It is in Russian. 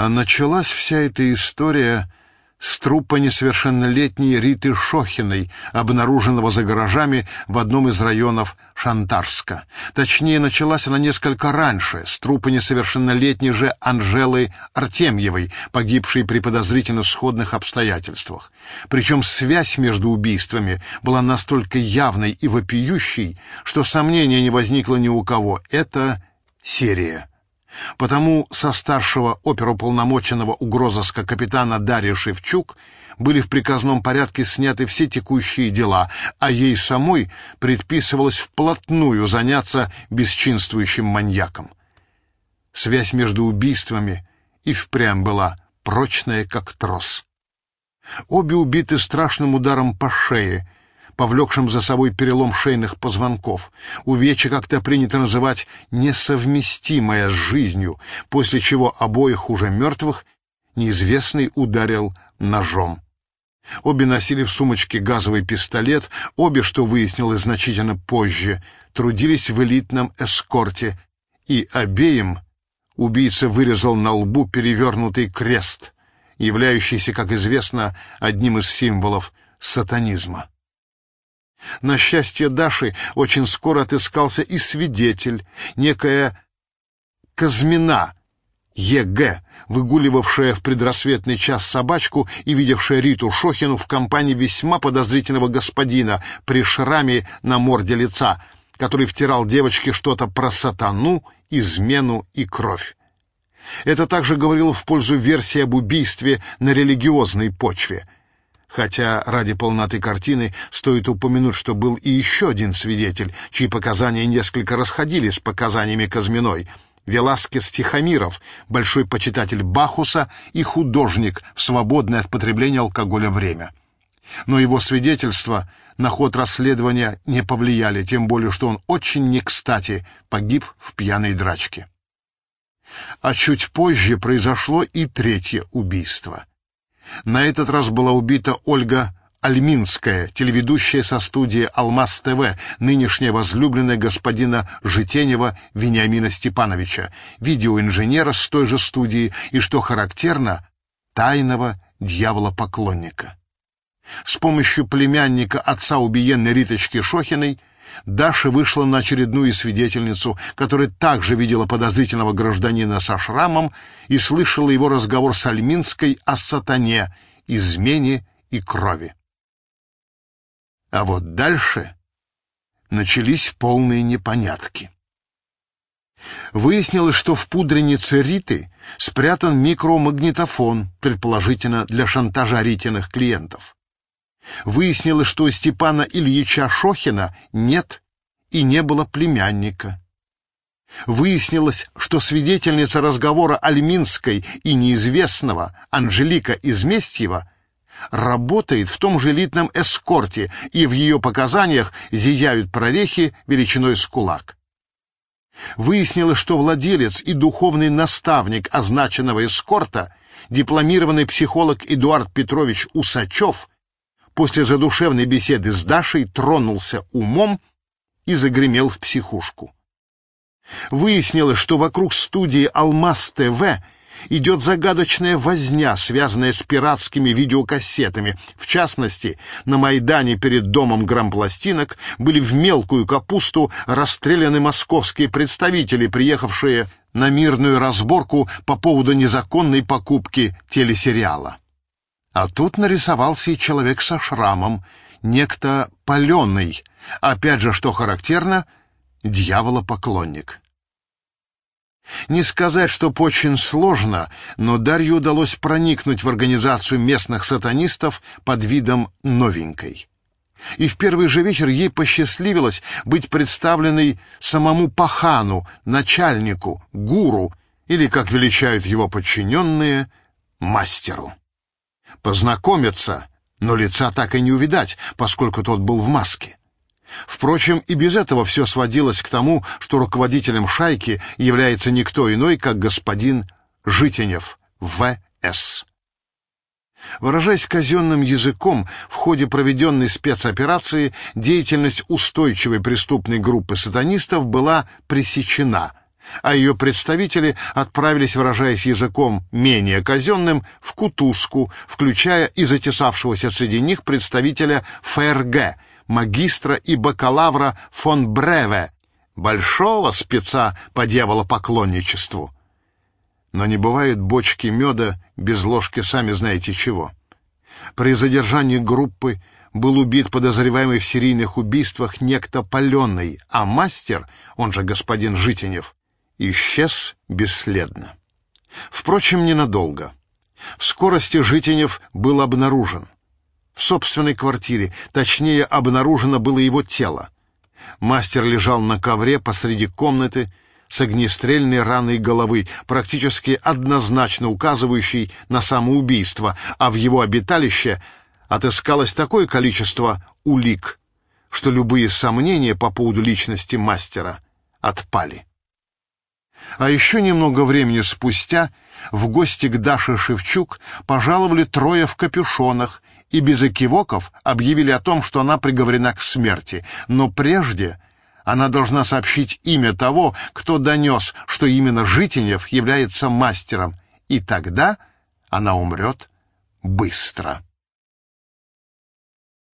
А началась вся эта история с трупа несовершеннолетней Риты Шохиной, обнаруженного за гаражами в одном из районов Шантарска. Точнее, началась она несколько раньше, с трупа несовершеннолетней же Анжелы Артемьевой, погибшей при подозрительно сходных обстоятельствах. Причем связь между убийствами была настолько явной и вопиющей, что сомнения не возникло ни у кого. Это серия. Потому со старшего оперуполномоченного угрозыска капитана Дарьи Шевчук были в приказном порядке сняты все текущие дела, а ей самой предписывалось вплотную заняться бесчинствующим маньяком. Связь между убийствами и впрямь была прочная, как трос. Обе убиты страшным ударом по шее — повлекшим за собой перелом шейных позвонков. Увечье как-то принято называть несовместимое с жизнью, после чего обоих уже мертвых неизвестный ударил ножом. Обе носили в сумочке газовый пистолет, обе, что выяснилось значительно позже, трудились в элитном эскорте, и обеим убийца вырезал на лбу перевернутый крест, являющийся, как известно, одним из символов сатанизма. На счастье Даши очень скоро отыскался и свидетель, некая Казмина, Е.Г., выгуливавшая в предрассветный час собачку и видевшая Риту Шохину в компании весьма подозрительного господина при шраме на морде лица, который втирал девочке что-то про сатану, измену и кровь. Это также говорило в пользу версии об убийстве на религиозной почве — Хотя ради полноты картины стоит упомянуть, что был и еще один свидетель, чьи показания несколько расходились с показаниями Казминой. Веласкес Тихомиров, большой почитатель Бахуса и художник в свободное от потребления алкоголя время. Но его свидетельства на ход расследования не повлияли, тем более что он очень не кстати погиб в пьяной драчке. А чуть позже произошло и третье убийство — на этот раз была убита Ольга Альминская, телеведущая со студии «Алмаз ТВ», нынешняя возлюбленная господина Житенева Вениамина Степановича, видеоинженера с той же студии и, что характерно, тайного дьявола-поклонника. С помощью племянника отца убиенной Риточки Шохиной Даша вышла на очередную свидетельницу, которая также видела подозрительного гражданина со шрамом и слышала его разговор с Альминской о сатане, измене и крови. А вот дальше начались полные непонятки. Выяснилось, что в пудренице Риты спрятан микромагнитофон, предположительно для шантажа Ритиных клиентов. Выяснилось, что у Степана Ильича Шохина нет и не было племянника. Выяснилось, что свидетельница разговора Альминской и неизвестного Анжелика Изместьева работает в том же элитном эскорте, и в ее показаниях зияют прорехи величиной с кулак. Выяснилось, что владелец и духовный наставник означенного эскорта, дипломированный психолог Эдуард Петрович Усачев, после задушевной беседы с Дашей тронулся умом и загремел в психушку. Выяснилось, что вокруг студии «Алмаз ТВ» идет загадочная возня, связанная с пиратскими видеокассетами. В частности, на Майдане перед домом грампластинок были в мелкую капусту расстреляны московские представители, приехавшие на мирную разборку по поводу незаконной покупки телесериала. А тут нарисовался и человек со шрамом, некто паленый, опять же, что характерно, дьявола-поклонник. Не сказать, что очень сложно, но Дарью удалось проникнуть в организацию местных сатанистов под видом новенькой. И в первый же вечер ей посчастливилось быть представленной самому Пахану, начальнику, гуру, или, как величают его подчиненные, мастеру познакомиться, но лица так и не увидать, поскольку тот был в маске. Впрочем, и без этого все сводилось к тому, что руководителем шайки является никто иной, как господин Житенев, В.С. Выражаясь казенным языком, в ходе проведенной спецоперации деятельность устойчивой преступной группы сатанистов была пресечена. А ее представители отправились, выражаясь языком менее казенным, в кутузку, включая и затесавшегося среди них представителя ФРГ, магистра и бакалавра фон Бреве, большого спеца по дьяволопоклонничеству. Но не бывает бочки меда без ложки сами знаете чего. При задержании группы был убит подозреваемый в серийных убийствах некто Паленый, а мастер, он же господин Житинев, исчез бесследно. Впрочем, ненадолго. В скорости Житинев был обнаружен. В собственной квартире, точнее, обнаружено было его тело. Мастер лежал на ковре посреди комнаты с огнестрельной раной головы, практически однозначно указывающей на самоубийство, а в его обиталище отыскалось такое количество улик, что любые сомнения по поводу личности мастера отпали. А еще немного времени спустя в гости к Даше Шевчук пожаловали трое в капюшонах и без экивоков объявили о том, что она приговорена к смерти. Но прежде она должна сообщить имя того, кто донес, что именно Житинев является мастером, и тогда она умрет быстро.